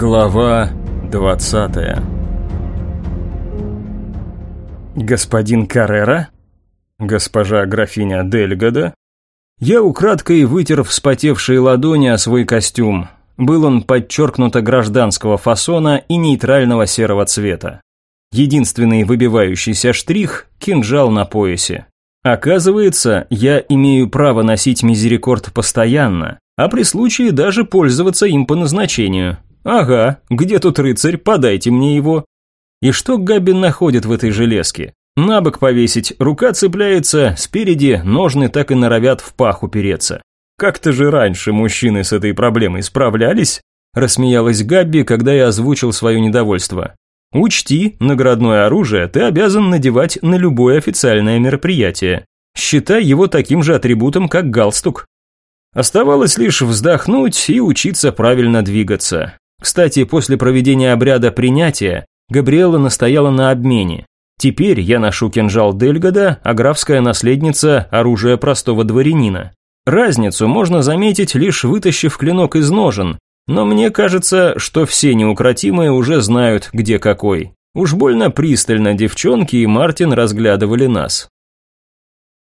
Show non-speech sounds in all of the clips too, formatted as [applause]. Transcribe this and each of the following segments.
Глава 20 Господин Каррера? Госпожа графиня Дельгода? Я украдкой вытер вспотевшие ладони о свой костюм. Был он подчеркнуто гражданского фасона и нейтрального серого цвета. Единственный выбивающийся штрих – кинжал на поясе. Оказывается, я имею право носить мизерикорд постоянно, а при случае даже пользоваться им по назначению – «Ага, где тут рыцарь, подайте мне его». И что Габин находит в этой железке? На бок повесить, рука цепляется, спереди ножны так и норовят в пах упереться. Как-то же раньше мужчины с этой проблемой справлялись, рассмеялась Габби, когда я озвучил свое недовольство. Учти, наградное оружие ты обязан надевать на любое официальное мероприятие. Считай его таким же атрибутом, как галстук. Оставалось лишь вздохнуть и учиться правильно двигаться. Кстати, после проведения обряда принятия, Габриэла настояла на обмене. Теперь я ношу кинжал Дельгода, а графская наследница – оружие простого дворянина. Разницу можно заметить, лишь вытащив клинок из ножен, но мне кажется, что все неукротимые уже знают, где какой. Уж больно пристально девчонки и Мартин разглядывали нас.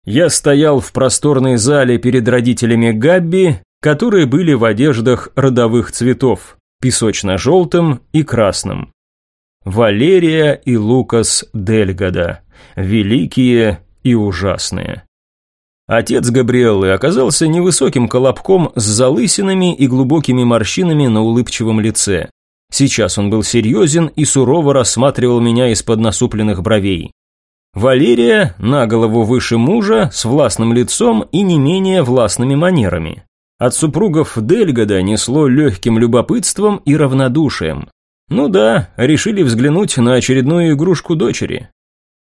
Я стоял в просторной зале перед родителями Габби, которые были в одеждах родовых цветов песочно-желтым и красным. Валерия и Лукас Дельгода, великие и ужасные. Отец Габриэллы оказался невысоким колобком с залысинами и глубокими морщинами на улыбчивом лице. Сейчас он был серьезен и сурово рассматривал меня из-под насупленных бровей. Валерия, на голову выше мужа, с властным лицом и не менее властными манерами. От супругов Дельгода несло легким любопытством и равнодушием. Ну да, решили взглянуть на очередную игрушку дочери.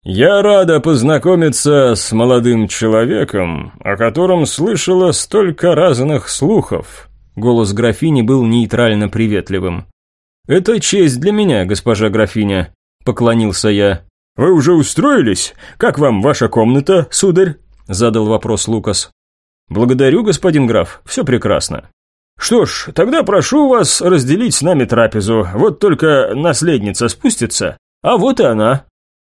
«Я рада познакомиться с молодым человеком, о котором слышала столько разных слухов». Голос графини был нейтрально приветливым. «Это честь для меня, госпожа графиня», – поклонился я. «Вы уже устроились? Как вам ваша комната, сударь?» – задал вопрос Лукас. «Благодарю, господин граф, все прекрасно». «Что ж, тогда прошу вас разделить с нами трапезу, вот только наследница спустится, а вот и она».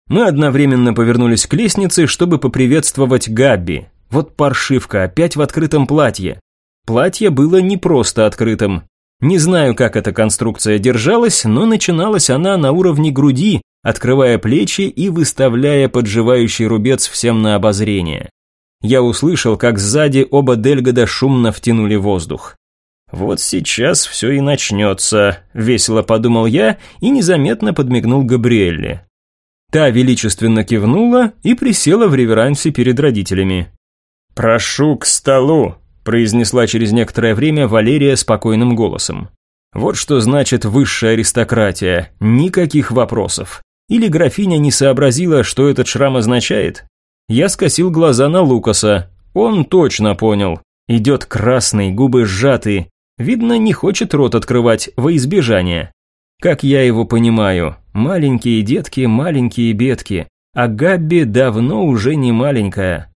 Мы одновременно повернулись к лестнице, чтобы поприветствовать Габби. Вот паршивка, опять в открытом платье. Платье было не просто открытым. Не знаю, как эта конструкция держалась, но начиналась она на уровне груди, открывая плечи и выставляя подживающий рубец всем на обозрение я услышал, как сзади оба Дельгода шумно втянули воздух. «Вот сейчас все и начнется», – весело подумал я и незаметно подмигнул Габриэлле. Та величественно кивнула и присела в реверансе перед родителями. «Прошу к столу», – произнесла через некоторое время Валерия спокойным голосом. Вот что значит высшая аристократия, никаких вопросов. Или графиня не сообразила, что этот шрам означает? Я скосил глаза на Лукаса. Он точно понял. Идет красный, губы сжатые. Видно, не хочет рот открывать во избежание. Как я его понимаю, маленькие детки, маленькие бедки. А Габби давно уже не маленькая.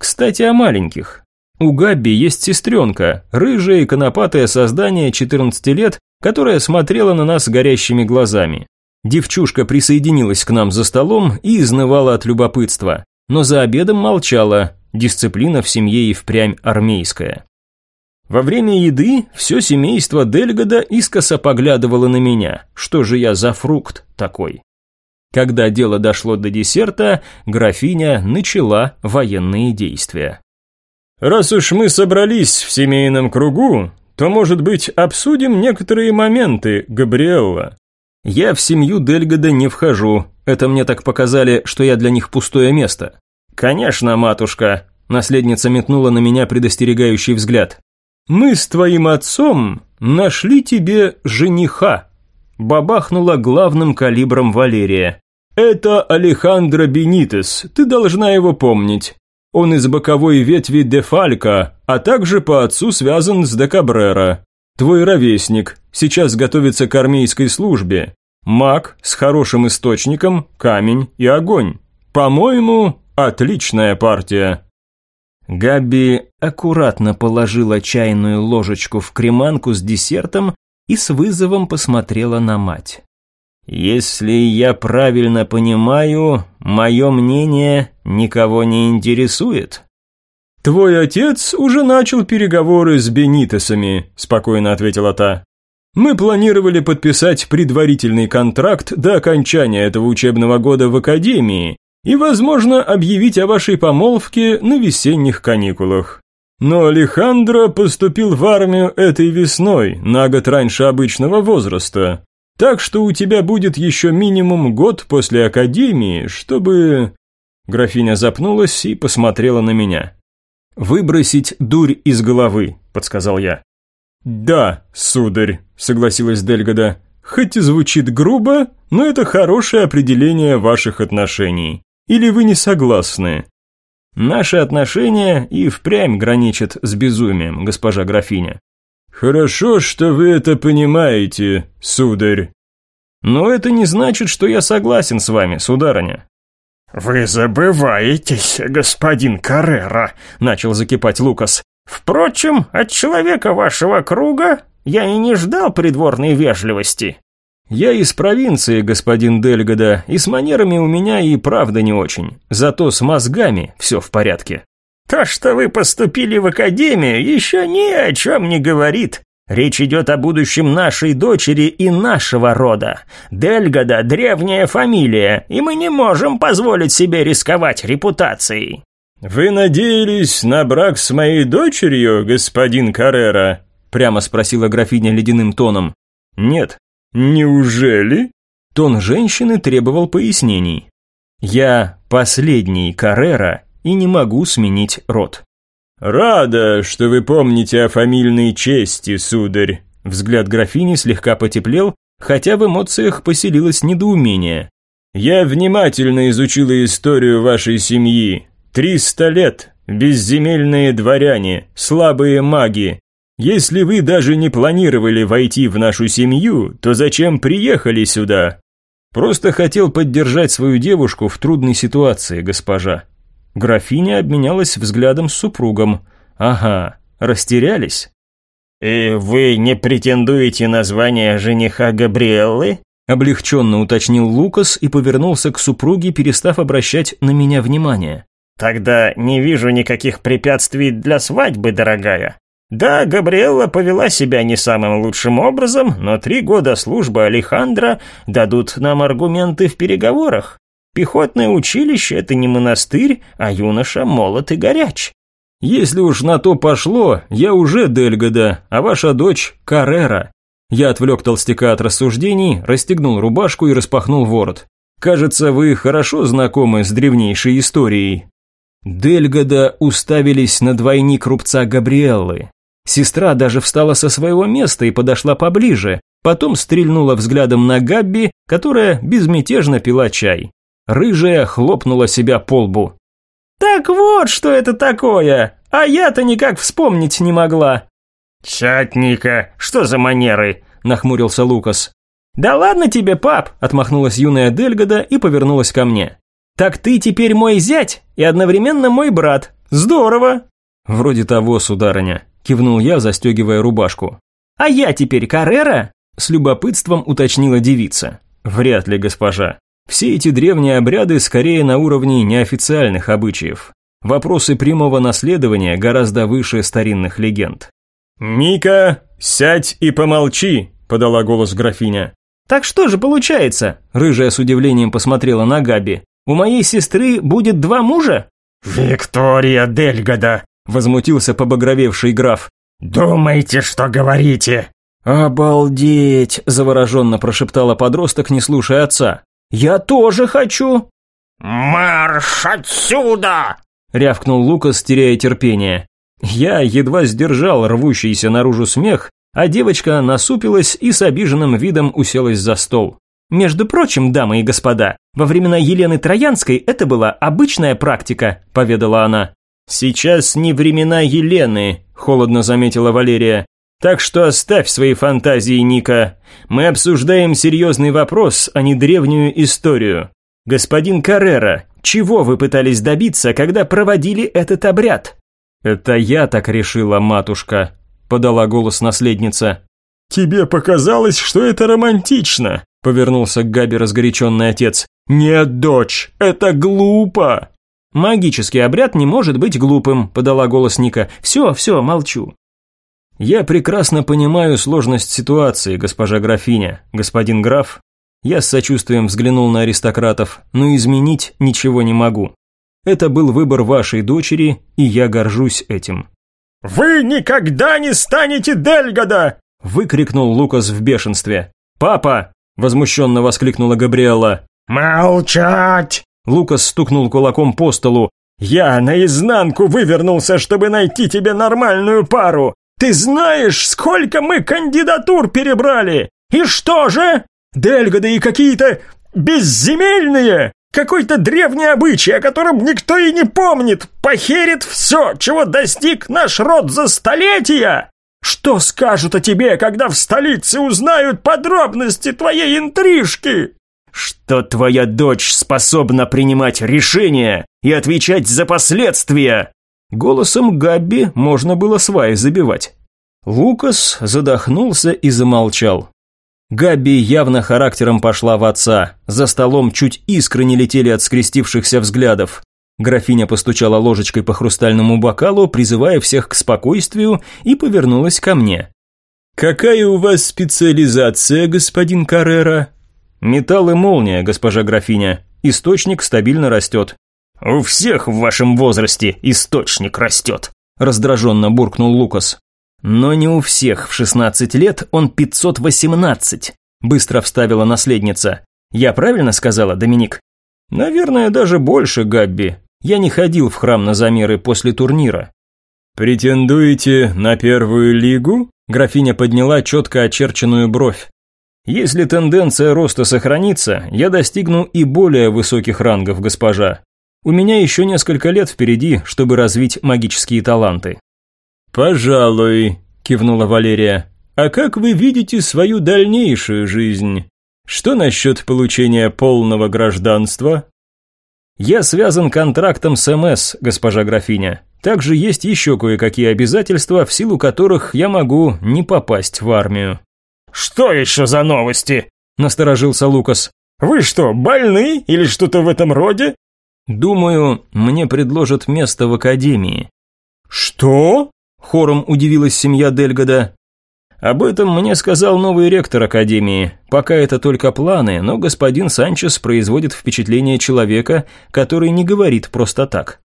Кстати, о маленьких. У Габби есть сестренка, рыжее и конопатое создание 14 лет, которая смотрела на нас горящими глазами. Девчушка присоединилась к нам за столом и изнывала от любопытства но за обедом молчала, дисциплина в семье и впрямь армейская. Во время еды все семейство Дельгода искоса поглядывало на меня, что же я за фрукт такой. Когда дело дошло до десерта, графиня начала военные действия. «Раз уж мы собрались в семейном кругу, то, может быть, обсудим некоторые моменты, Габриэлла?» «Я в семью Дельгода не вхожу, это мне так показали, что я для них пустое место. Конечно, матушка. Наследница метнула на меня предостерегающий взгляд. Мы с твоим отцом нашли тебе жениха. Бабахнула главным калибром Валерия. Это Алехандро Бенитес, ты должна его помнить. Он из боковой ветви де Фалька, а также по отцу связан с де Кабрера. Твой ровесник, сейчас готовится к армейской службе. Маг с хорошим источником, камень и огонь. По-моему, отличная партия. Габи аккуратно положила чайную ложечку в креманку с десертом и с вызовом посмотрела на мать. «Если я правильно понимаю, мое мнение никого не интересует?» «Твой отец уже начал переговоры с Бенитесами», – спокойно ответила та. «Мы планировали подписать предварительный контракт до окончания этого учебного года в Академии и, возможно, объявить о вашей помолвке на весенних каникулах. Но Алехандро поступил в армию этой весной, на год раньше обычного возраста. Так что у тебя будет еще минимум год после академии, чтобы...» Графиня запнулась и посмотрела на меня. «Выбросить дурь из головы», – подсказал я. «Да, сударь», – согласилась Дельгода. «Хоть и звучит грубо, но это хорошее определение ваших отношений. Или вы не согласны?» «Наши отношения и впрямь граничат с безумием, госпожа графиня. «Хорошо, что вы это понимаете, сударь». «Но это не значит, что я согласен с вами, сударыня». «Вы забываетесь, господин Каррера», — начал закипать Лукас. «Впрочем, от человека вашего круга я и не ждал придворной вежливости». «Я из провинции, господин Дельгода, и с манерами у меня и правда не очень. Зато с мозгами все в порядке». То, что вы поступили в академию, еще ни о чем не говорит. Речь идет о будущем нашей дочери и нашего рода. Дельгода – древняя фамилия, и мы не можем позволить себе рисковать репутацией». «Вы надеялись на брак с моей дочерью, господин Каррера?» – прямо спросила графиня ледяным тоном. «Нет». «Неужели?» Тон женщины требовал пояснений. «Я последний Каррера и не могу сменить род. «Рада, что вы помните о фамильной чести, сударь». Взгляд графини слегка потеплел, хотя в эмоциях поселилось недоумение. «Я внимательно изучила историю вашей семьи. Триста лет, безземельные дворяне, слабые маги. Если вы даже не планировали войти в нашу семью, то зачем приехали сюда?» «Просто хотел поддержать свою девушку в трудной ситуации, госпожа», Графиня обменялась взглядом с супругом. Ага, растерялись. «И вы не претендуете на звание жениха Габриэллы?» Облегченно уточнил Лукас и повернулся к супруге, перестав обращать на меня внимание. «Тогда не вижу никаких препятствий для свадьбы, дорогая. Да, Габриэлла повела себя не самым лучшим образом, но три года службы Алехандро дадут нам аргументы в переговорах. Пехотное училище – это не монастырь, а юноша молод и горяч. Если уж на то пошло, я уже Дельгода, а ваша дочь – Каррера. Я отвлек толстяка от рассуждений, расстегнул рубашку и распахнул ворот. Кажется, вы хорошо знакомы с древнейшей историей. Дельгода уставились на двойник рубца Габриэллы. Сестра даже встала со своего места и подошла поближе, потом стрельнула взглядом на Габби, которая безмятежно пила чай. Рыжая хлопнула себя по лбу. «Так вот, что это такое! А я-то никак вспомнить не могла!» «Сядь, Ника, что за манеры?» – нахмурился Лукас. «Да ладно тебе, пап!» – отмахнулась юная Дельгода и повернулась ко мне. «Так ты теперь мой зять и одновременно мой брат. Здорово!» «Вроде того, сударыня», – кивнул я, застегивая рубашку. «А я теперь Каррера?» – с любопытством уточнила девица. «Вряд ли, госпожа. Все эти древние обряды скорее на уровне неофициальных обычаев. Вопросы прямого наследования гораздо выше старинных легенд. «Ника, сядь и помолчи», – подала голос графиня. «Так что же получается?» – рыжая с удивлением посмотрела на Габи. «У моей сестры будет два мужа?» «Виктория Дельгода», – возмутился побагровевший граф. «Думайте, что говорите!» «Обалдеть!» – завороженно прошептала подросток, не слушая отца. «Я тоже хочу!» «Марш отсюда!» — рявкнул Лукас, теряя терпение. Я едва сдержал рвущийся наружу смех, а девочка насупилась и с обиженным видом уселась за стол. «Между прочим, дамы и господа, во времена Елены Троянской это была обычная практика», – поведала она. «Сейчас не времена Елены», – холодно заметила Валерия. Так что оставь свои фантазии, Ника. Мы обсуждаем серьезный вопрос, а не древнюю историю. Господин Каррера, чего вы пытались добиться, когда проводили этот обряд? Это я так решила, матушка, подала голос наследница. «Тебе показалось, что это романтично», – повернулся к Габи разгоряченный отец. «Нет, дочь, это глупо!» «Магический обряд не может быть глупым», – подала голос Ника. «Все, все, молчу». «Я прекрасно понимаю сложность ситуации, госпожа графиня, господин граф». Я с сочувствием взглянул на аристократов, но изменить ничего не могу. Это был выбор вашей дочери, и я горжусь этим. «Вы никогда не станете Дельгода!» – выкрикнул Лукас в бешенстве. «Папа!» – возмущенно воскликнула Габриэла. «Молчать!» Лукас стукнул кулаком по столу. «Я наизнанку вывернулся, чтобы найти тебе нормальную пару! Ты знаешь, сколько мы кандидатур перебрали? И что же? Дельгоды и какие-то безземельные! Какой-то древний обычай, о котором никто и не помнит, похерит все, чего достиг наш род за столетия! Что скажут о тебе, когда в столице узнают подробности твоей интрижки?» «Что твоя дочь способна принимать решения и отвечать за последствия!» Голосом Габби можно было сваи забивать. Лукас задохнулся и замолчал. Габби явно характером пошла в отца. За столом чуть искры не летели от скрестившихся взглядов. Графиня постучала ложечкой по хрустальному бокалу, призывая всех к спокойствию, и повернулась ко мне. «Какая у вас специализация, господин Каррера?» «Металл и молния, госпожа графиня. Источник стабильно растет». «У всех в вашем возрасте источник растет», – раздраженно буркнул Лукас. «Но не у всех в 16 лет он 518», – быстро вставила наследница. «Я правильно сказала, Доминик?» «Наверное, даже больше, Габби. Я не ходил в храм на замеры после турнира». «Претендуете на первую лигу?» Графиня подняла четко очерченную бровь. «Если тенденция роста сохранится, я достигну и более высоких рангов, госпожа. У меня еще несколько лет впереди, чтобы развить магические таланты». «Пожалуй», – кивнула Валерия. «А как вы видите свою дальнейшую жизнь? Что насчет получения полного гражданства?» «Я связан контрактом с МС, госпожа графиня. Также есть еще кое-какие обязательства, в силу которых я могу не попасть в армию». «Что еще за новости?» – насторожился Лукас. «Вы что, больны или что-то в этом роде?» «Думаю, мне предложат место в академии». «Что?» Хором удивилась семья Дельгода. Об этом мне сказал новый ректор Академии. Пока это только планы, но господин Санчес производит впечатление человека, который не говорит просто так.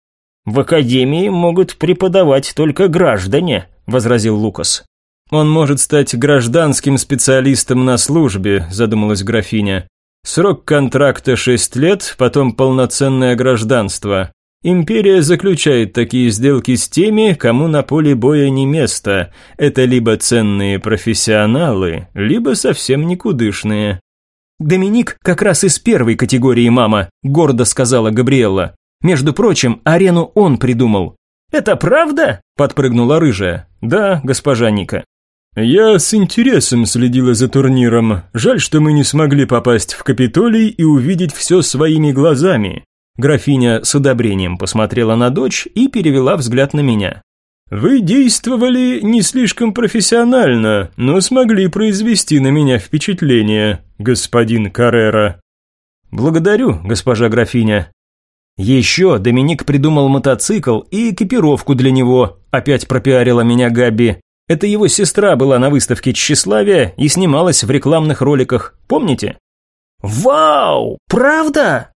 «В Академии могут преподавать только граждане», – возразил Лукас. «Он может стать гражданским специалистом на службе», – задумалась графиня. «Срок контракта шесть лет, потом полноценное гражданство. Империя заключает такие сделки с теми, кому на поле боя не место. Это либо ценные профессионалы, либо совсем никудышные. «Доминик как раз из первой категории, мама», – гордо сказала Габриэлла. «Между прочим, арену он придумал». «Это правда?» – подпрыгнула рыжая. «Да, госпожа Ника». «Я с интересом следила за турниром. Жаль, что мы не смогли попасть в Капитолий и увидеть все своими глазами. Графиня с одобрением посмотрела на дочь и перевела взгляд на меня. «Вы действовали не слишком профессионально, но смогли произвести на меня впечатление, господин Каррера». «Благодарю, госпожа графиня». Еще Доминик придумал мотоцикл и экипировку для него, опять пропиарила меня Габи. Это его сестра была на выставке тщеславия и снималась в рекламных роликах, помните? «Вау! Правда?»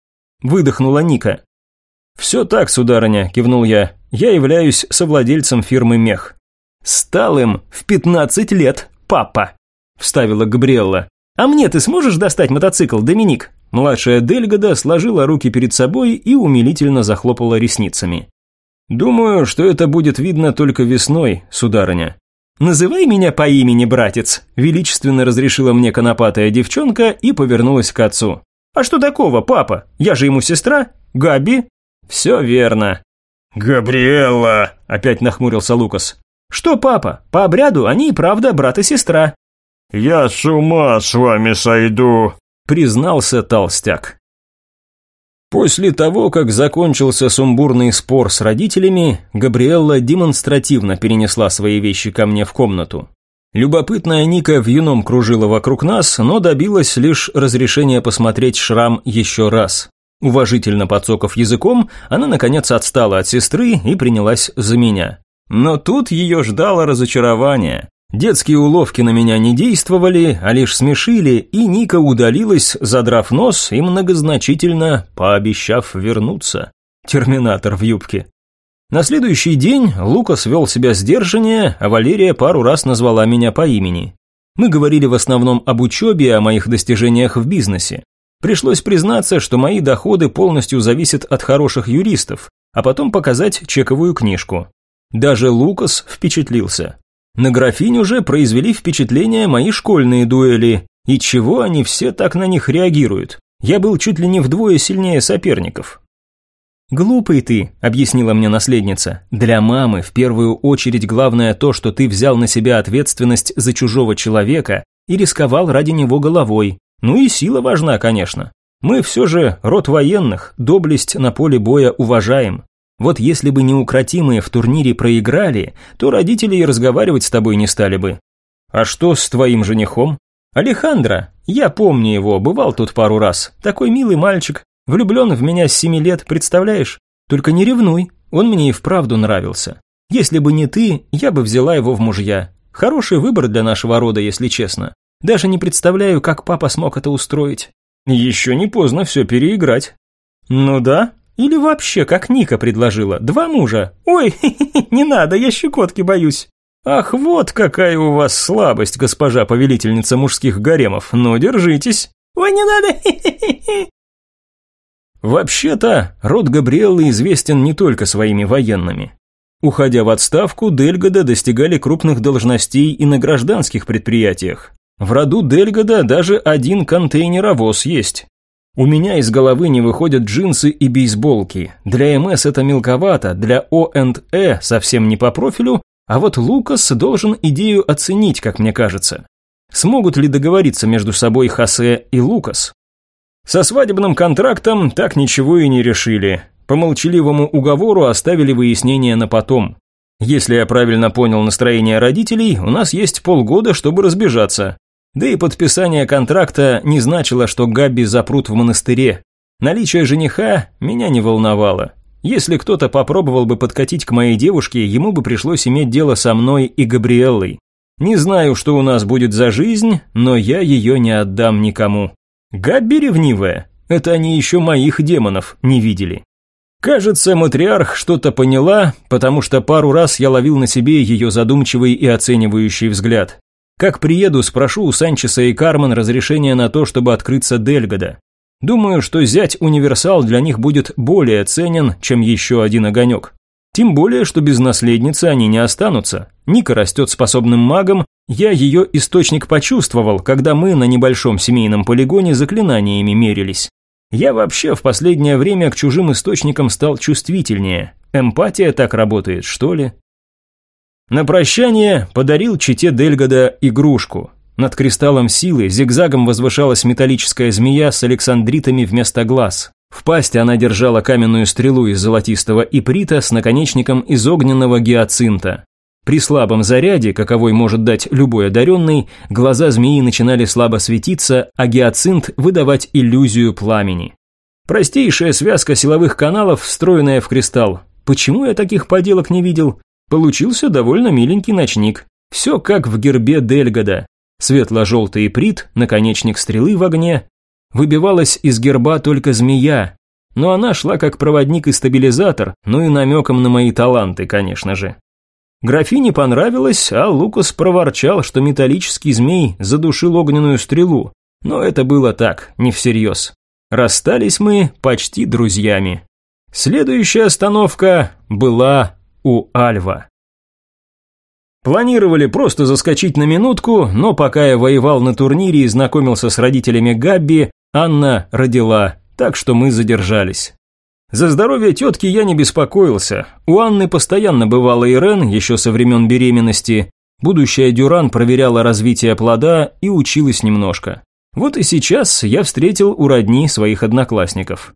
выдохнула Ника. «Все так, сударыня», – кивнул я. «Я являюсь совладельцем фирмы «Мех». «Стал им в пятнадцать лет, папа», – вставила Габриэлла. «А мне ты сможешь достать мотоцикл, Доминик?» Младшая Дельгода сложила руки перед собой и умилительно захлопала ресницами. «Думаю, что это будет видно только весной, сударыня». «Называй меня по имени, братец», – величественно разрешила мне конопатая девчонка и повернулась к отцу. «А что такого, папа? Я же ему сестра? Габи?» «Все верно». «Габриэлла!» – опять нахмурился Лукас. «Что, папа? По обряду они и правда брат и сестра». «Я с ума с вами сойду», – признался толстяк. После того, как закончился сумбурный спор с родителями, Габриэлла демонстративно перенесла свои вещи ко мне в комнату. Любопытная Ника в юном кружила вокруг нас, но добилась лишь разрешения посмотреть шрам еще раз. Уважительно подсоков языком, она наконец отстала от сестры и принялась за меня. Но тут ее ждало разочарование. Детские уловки на меня не действовали, а лишь смешили, и Ника удалилась, задрав нос и многозначительно пообещав вернуться. Терминатор в юбке. На следующий день Лукас вел себя сдержаннее, а Валерия пару раз назвала меня по имени. Мы говорили в основном об учебе и о моих достижениях в бизнесе. Пришлось признаться, что мои доходы полностью зависят от хороших юристов, а потом показать чековую книжку. Даже Лукас впечатлился. На графиню же произвели впечатление мои школьные дуэли, и чего они все так на них реагируют. Я был чуть ли не вдвое сильнее соперников. «Глупый ты», – объяснила мне наследница. «Для мамы в первую очередь главное то, что ты взял на себя ответственность за чужого человека и рисковал ради него головой. Ну и сила важна, конечно. Мы все же род военных, доблесть на поле боя уважаем. Вот если бы неукротимые в турнире проиграли, то родители и разговаривать с тобой не стали бы. А что с твоим женихом? Алехандро, я помню его, бывал тут пару раз. Такой милый мальчик, влюблен в меня с семи лет, представляешь? Только не ревнуй, он мне и вправду нравился. Если бы не ты, я бы взяла его в мужья. Хороший выбор для нашего рода, если честно. Даже не представляю, как папа смог это устроить. Еще не поздно все переиграть. Ну да, или вообще, как Ника предложила, два мужа. Ой, [laughs] не надо, я щекотки боюсь. Ах, вот какая у вас слабость, госпожа повелительница мужских гаремов. Ну, держитесь. Ой, не надо. [laughs] Вообще-то, род Габриэллы известен не только своими военными. Уходя в отставку, Дельгода достигали крупных должностей и на гражданских предприятиях. В роду Дельгода даже один контейнеровоз есть. У меня из головы не выходят джинсы и бейсболки. Для МС это мелковато, для О&Э совсем не по профилю, а вот Лукас должен идею оценить, как мне кажется. Смогут ли договориться между собой Хосе и Лукас? Со свадебным контрактом так ничего и не решили. По молчаливому уговору оставили выяснение на потом. Если я правильно понял настроение родителей, у нас есть полгода, чтобы разбежаться. Да и подписание контракта не значило, что Габби запрут в монастыре. Наличие жениха меня не волновало. Если кто-то попробовал бы подкатить к моей девушке, ему бы пришлось иметь дело со мной и Габриэллой. Не знаю, что у нас будет за жизнь, но я ее не отдам никому. Габби ревнивая. Это они еще моих демонов не видели. Кажется, матриарх что-то поняла, потому что пару раз я ловил на себе ее задумчивый и оценивающий взгляд. Как приеду, спрошу у Санчеса и Кармен разрешения на то, чтобы открыться Дельгода. Думаю, что зять-универсал для них будет более ценен, чем еще один огонек. Тем более, что без наследницы они не останутся. Ника растет способным магом, я ее источник почувствовал, когда мы на небольшом семейном полигоне заклинаниями мерились. Я вообще в последнее время к чужим источникам стал чувствительнее. Эмпатия так работает, что ли? На прощание подарил чите Дельгода игрушку. Над кристаллом силы зигзагом возвышалась металлическая змея с александритами вместо глаз. В пасти она держала каменную стрелу из золотистого иприта с наконечником из огненного гиацинта. При слабом заряде, каковой может дать любой одаренный, глаза змеи начинали слабо светиться, а гиацинт выдавать иллюзию пламени. Простейшая связка силовых каналов, встроенная в кристалл. Почему я таких поделок не видел? Получился довольно миленький ночник. Все как в гербе Дельгода. Светло-желтый иприт, наконечник стрелы в огне. Выбивалась из герба только змея. Но она шла как проводник и стабилизатор, ну и намеком на мои таланты, конечно же. Графине понравилось, а Лукас проворчал, что металлический змей задушил огненную стрелу. Но это было так, не всерьез. Расстались мы почти друзьями. Следующая остановка была у Альва. Планировали просто заскочить на минутку, но пока я воевал на турнире и знакомился с родителями Габби, Анна родила, так что мы задержались. За здоровье тетки я не беспокоился. У Анны постоянно бывала Ирен, еще со времен беременности. Будущая Дюран проверяла развитие плода и училась немножко. Вот и сейчас я встретил у родни своих одноклассников.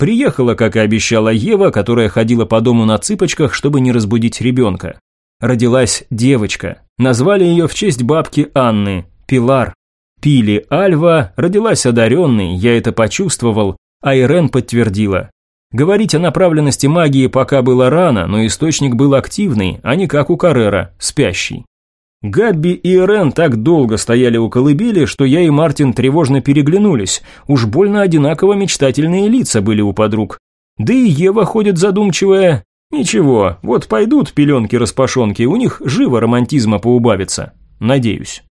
Приехала, как и обещала Ева, которая ходила по дому на цыпочках, чтобы не разбудить ребенка. Родилась девочка. Назвали ее в честь бабки Анны, Пилар. Пили Альва родилась одаренной, я это почувствовал, а Ирен подтвердила. Говорить о направленности магии пока было рано, но источник был активный, а не как у Каррера, спящий. Габби и Ирен так долго стояли у колыбели, что я и Мартин тревожно переглянулись, уж больно одинаково мечтательные лица были у подруг. Да и Ева ходит задумчивая. Ничего, вот пойдут пеленки-распашонки, у них живо романтизма поубавится. Надеюсь.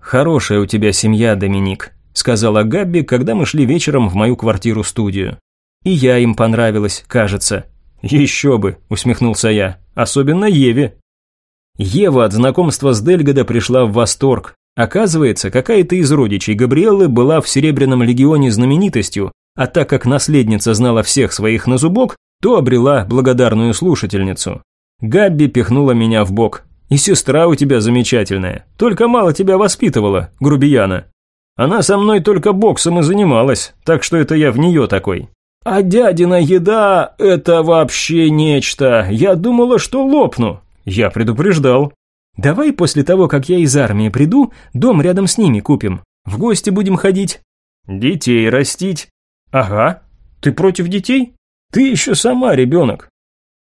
«Хорошая у тебя семья, Доминик», – сказала Габби, когда мы шли вечером в мою квартиру-студию. «И я им понравилась, кажется». «Еще бы», – усмехнулся я, – «особенно Еве». Ева от знакомства с Дельгода пришла в восторг. Оказывается, какая-то из родичей Габриэллы была в Серебряном легионе знаменитостью, а так как наследница знала всех своих на зубок, то обрела благодарную слушательницу. Габби пихнула меня в бок. И сестра у тебя замечательная, только мало тебя воспитывала, грубияна. Она со мной только боксом и занималась, так что это я в нее такой. А дядина еда – это вообще нечто. Я думала, что лопну. Я предупреждал. Давай после того, как я из армии приду, дом рядом с ними купим. В гости будем ходить. Детей растить. Ага. Ты против детей? Ты еще сама ребенок.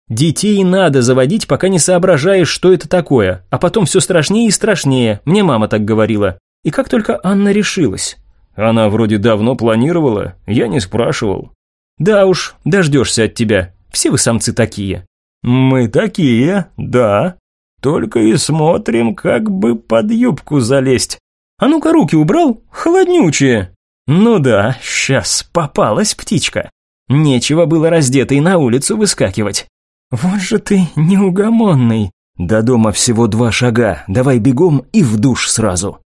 Детей надо заводить, пока не соображаешь, что это такое, а потом все страшнее и страшнее, мне мама так говорила. И как только Анна решилась. Она вроде давно планировала, я не спрашивал. Да уж, дождешься от тебя, все вы самцы такие. Мы такие, да. Только и смотрим, как бы под юбку залезть. А ну-ка руки убрал, холоднючие. Ну да, сейчас попалась птичка. Нечего было раздетой на улицу выскакивать. «Вот же ты неугомонный!» «До дома всего два шага, давай бегом и в душ сразу!»